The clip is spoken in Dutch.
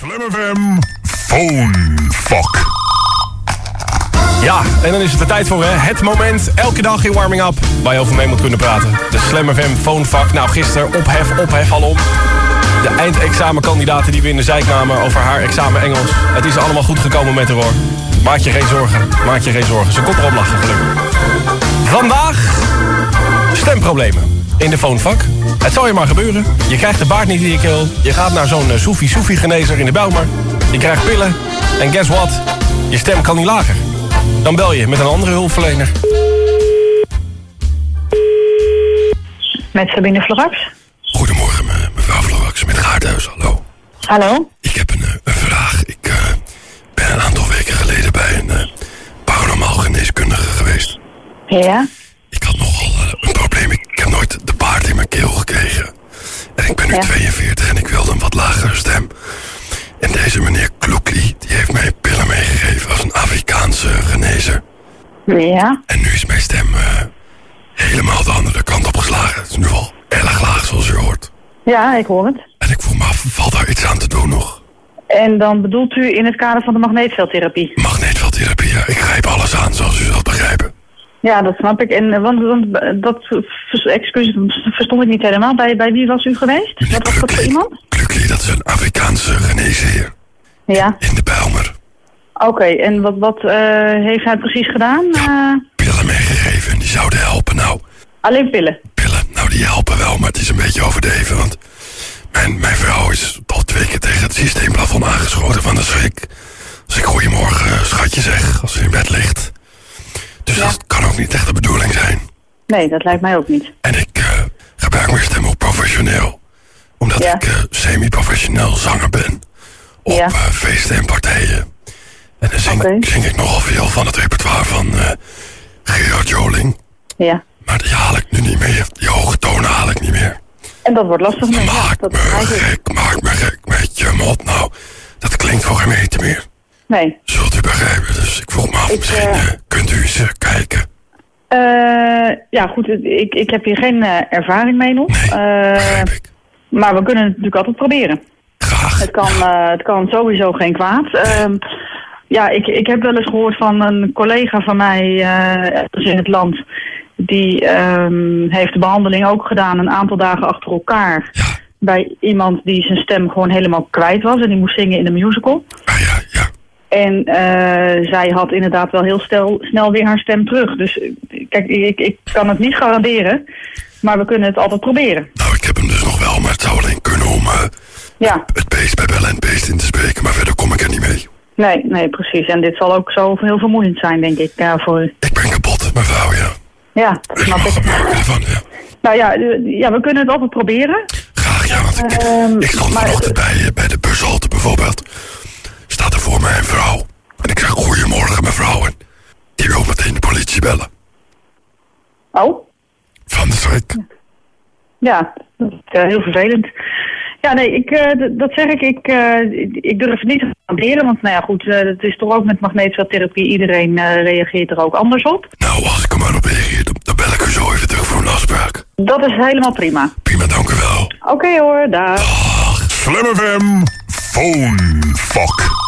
Slam FM Phonefuck. Ja, en dan is het de tijd voor hè? het moment, elke dag in warming up, waar je over mee moet kunnen praten. De Slam FM Phonefuck. Nou, gisteren ophef, ophef alom. De eindexamenkandidaten die we in de zijk namen over haar examen Engels. Het is allemaal goed gekomen met haar hoor. Maak je geen zorgen, maak je geen zorgen. Ze komt erop lachen gelukkig. Vandaag stemproblemen in de phonefuck. Het zal je maar gebeuren. Je krijgt de baard niet in je keel. Je gaat naar zo'n soefie-soefie genezer in de Bijlmer. Je krijgt pillen. En guess what? Je stem kan niet lager. Dan bel je met een andere hulpverlener. Met Sabine Florax. Goedemorgen, me- mevrouw Florax met Gaardhuis, hallo. Hallo? Ik heb een, eh, een vraag. Ik eh, ben een aantal weken geleden bij een eh, paranormaal geneeskundige geweest. Ja? Ik ben nu Ja. 42 en ik wilde een wat lagere stem. En deze meneer Kloekli, die heeft mij pillen meegegeven als een Afrikaanse genezer. Ja? En nu is mijn stem eh, helemaal de andere kant op geslagen. Het is nu al erg laag, zoals u hoort. Ja, ik hoor het. En ik voel me af, valt daar iets aan te doen nog? En dan bedoelt u in het kader van de magneetveldtherapie? Magneetveldtherapie, ja. Ik grijp alles aan, zoals u zult begrijpen. Ja, dat snap ik. En, eh, want, want eh, dat, excuus, verstond ik niet helemaal. Bij, bij wie was u geweest? Meneer Wat was dat voor iemand? Klukli, dat is een Afrikaanse geneesheer Ja, in de Bijlmer. oké. En wat, wat eh, heeft hij precies gedaan? Eh, Pillen meegegeven en die zouden helpen. Nou, alleen pillen. pillen, nou die helpen wel, maar het is een beetje overdreven. Want mijn, mijn vrouw is al twee keer tegen het systeemplafond aangeschoten van de schrik. Niet echt de bedoeling zijn. Nee, dat lijkt mij ook niet. En ik eh, gebruik mijn stem ook professioneel. Omdat Ja. ik eh, semi-professioneel zanger ben. Op Ja. eh, feesten en partijen. En dan zing, ik nogal veel van het repertoire van Gerard Joling. Ja. Maar die haal ik nu niet meer. Die hoge tonen haal ik niet meer. En dat wordt lastig. ja, Maak dat me ik. gek, maak me gek met je mot. Nou, dat klinkt voor geen meter meer. Nee. Zult u begrijpen. Dus ik vroeg me af, Ik, misschien kunt u eens kijken. Eh, ja, goed. Ik, ik heb hier geen eh, ervaring mee nog. Nee, Eh, maar we kunnen het natuurlijk altijd proberen. Graag. Het kan, het kan sowieso geen kwaad. Ehm, ja, ik, ik heb wel eens gehoord van een collega van mij in het land. Die ehm, heeft de behandeling ook gedaan een aantal dagen achter elkaar. Ja, Bij iemand die zijn stem gewoon helemaal kwijt was. En die moest zingen in de musical. ah ja, ja. En zij had inderdaad wel heel stel, snel weer haar stem terug. Dus kijk, ik, ik kan het niet garanderen. Maar we kunnen het altijd proberen. Nou, ik heb hem dus nog wel, maar het zou alleen kunnen om eh, Ja, het beest bij bellen en het beest in te spreken. Maar verder kom ik er niet mee. nee, nee, precies. En dit zal ook zo heel vermoeiend zijn, denk ik, eh, voor u. Ik ben kapot, mevrouw, ja. Ja, dat Ik snap mag ik. gebruiken ervan, ja. Nou ja, eh, ja, we kunnen het altijd proberen. Graag, ja, want ik, Ehm, ik stond maar- vanochtend bij, eh, bij de bushalte bijvoorbeeld. Staat er voor mij een vrouw. En ik zeg, goedemorgen mevrouw. En die wil meteen de politie bellen. Oh, Van de schrik. ja, dat is eh, heel vervelend. Ja, nee, ik, eh, dat zeg ik. Ik, eh, ik durf het niet te garanderen. Want nou ja, goed, het is toch ook met magneetveldtherapie. Iedereen reageert er ook anders op. Nou, als ik er maar op reageer, dan, dan bel ik u zo even terug voor een afspraak. Dat is helemaal prima. Prima, dank u wel. Oké hoor, daar. Dag. Slam FM Phonefuck.